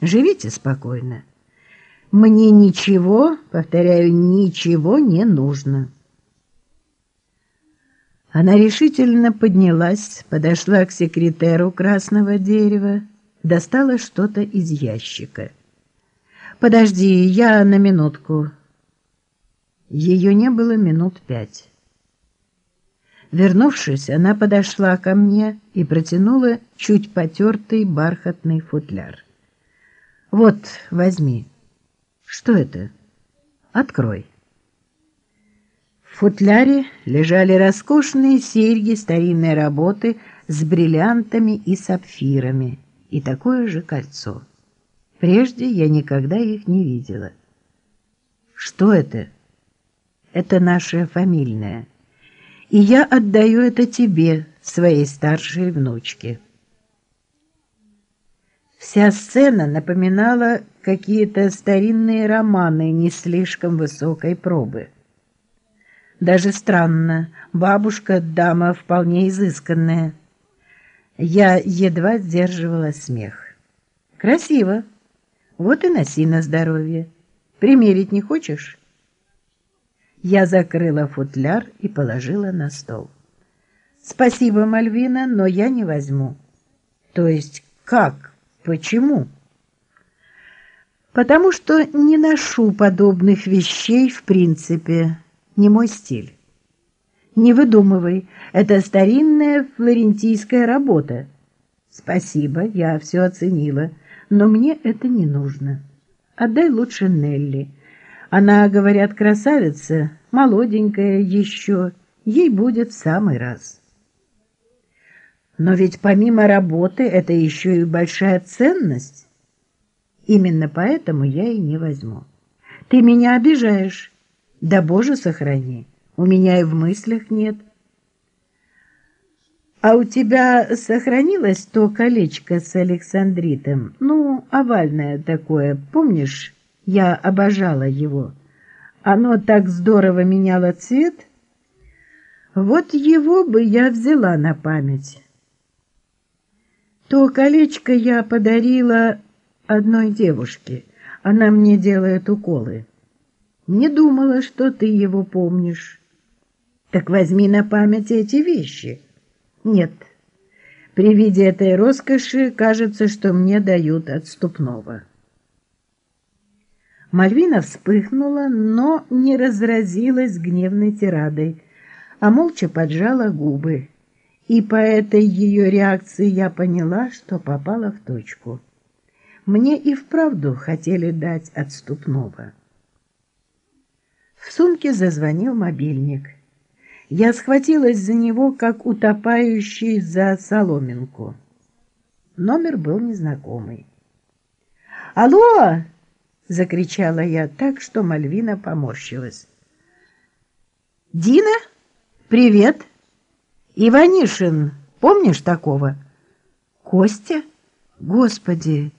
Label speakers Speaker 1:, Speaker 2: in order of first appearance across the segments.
Speaker 1: Живите спокойно. Мне ничего, повторяю, ничего не нужно. Она решительно поднялась, подошла к секретеру красного дерева, достала что-то из ящика. «Подожди, я на минутку». Ее не было минут пять. Вернувшись, она подошла ко мне и протянула чуть потертый бархатный футляр. «Вот, возьми». «Что это?» «Открой». В футляре лежали роскошные серьги старинной работы с бриллиантами и сапфирами и такое же кольцо. Прежде я никогда их не видела. «Что это?» «Это наше фамильное» и я отдаю это тебе, своей старшей внучке. Вся сцена напоминала какие-то старинные романы не слишком высокой пробы. Даже странно, бабушка дама вполне изысканная. Я едва сдерживала смех. Красиво. Вот и носи на здоровье. Примерить не хочешь? Я закрыла футляр и положила на стол. «Спасибо, Мальвина, но я не возьму». «То есть как? Почему?» «Потому что не ношу подобных вещей в принципе. Не мой стиль». «Не выдумывай, это старинная флорентийская работа». «Спасибо, я все оценила, но мне это не нужно. Отдай лучше Нелли». Она, говорят, красавица, молоденькая еще, ей будет в самый раз. Но ведь помимо работы это еще и большая ценность. Именно поэтому я и не возьму. Ты меня обижаешь. Да, Боже, сохрани, у меня и в мыслях нет. А у тебя сохранилось то колечко с Александритом? Ну, овальное такое, помнишь? Я обожала его. Оно так здорово меняло цвет. Вот его бы я взяла на память. То колечко я подарила одной девушке. Она мне делает уколы. Не думала, что ты его помнишь. Так возьми на память эти вещи. Нет, при виде этой роскоши кажется, что мне дают отступного. Мальвина вспыхнула, но не разразилась гневной тирадой, а молча поджала губы. И по этой ее реакции я поняла, что попала в точку. Мне и вправду хотели дать отступного. В сумке зазвонил мобильник. Я схватилась за него, как утопающий за соломинку. Номер был незнакомый. «Алло!» — закричала я так, что Мальвина поморщилась. «Дина? Привет! Иванишин, помнишь такого?» «Костя? Господи,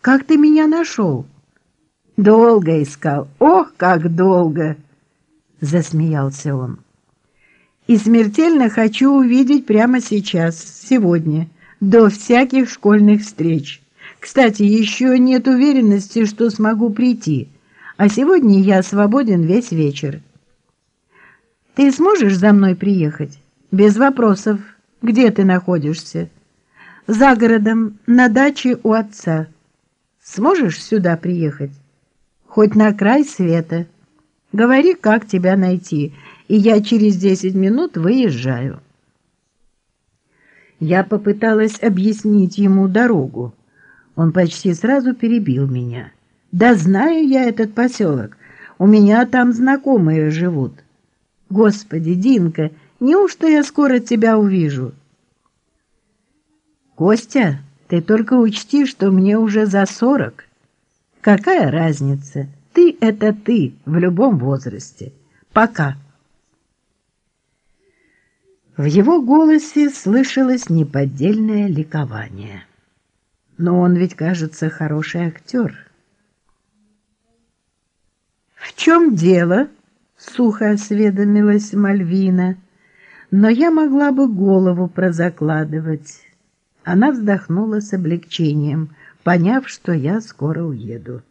Speaker 1: как ты меня нашел?» «Долго искал. Ох, как долго!» — засмеялся он. «И смертельно хочу увидеть прямо сейчас, сегодня, до всяких школьных встреч». Кстати, еще нет уверенности, что смогу прийти, а сегодня я свободен весь вечер. Ты сможешь за мной приехать? Без вопросов. Где ты находишься? За городом, на даче у отца. Сможешь сюда приехать? Хоть на край света. Говори, как тебя найти, и я через десять минут выезжаю. Я попыталась объяснить ему дорогу. Он почти сразу перебил меня. «Да знаю я этот поселок. У меня там знакомые живут». «Господи, Динка, неужто я скоро тебя увижу?» «Костя, ты только учти, что мне уже за сорок. Какая разница? Ты — это ты в любом возрасте. Пока». В его голосе слышалось неподдельное ликование. Но он ведь, кажется, хороший актер. «В чем дело?» — сухо осведомилась Мальвина. «Но я могла бы голову прозакладывать». Она вздохнула с облегчением, поняв, что я скоро уеду.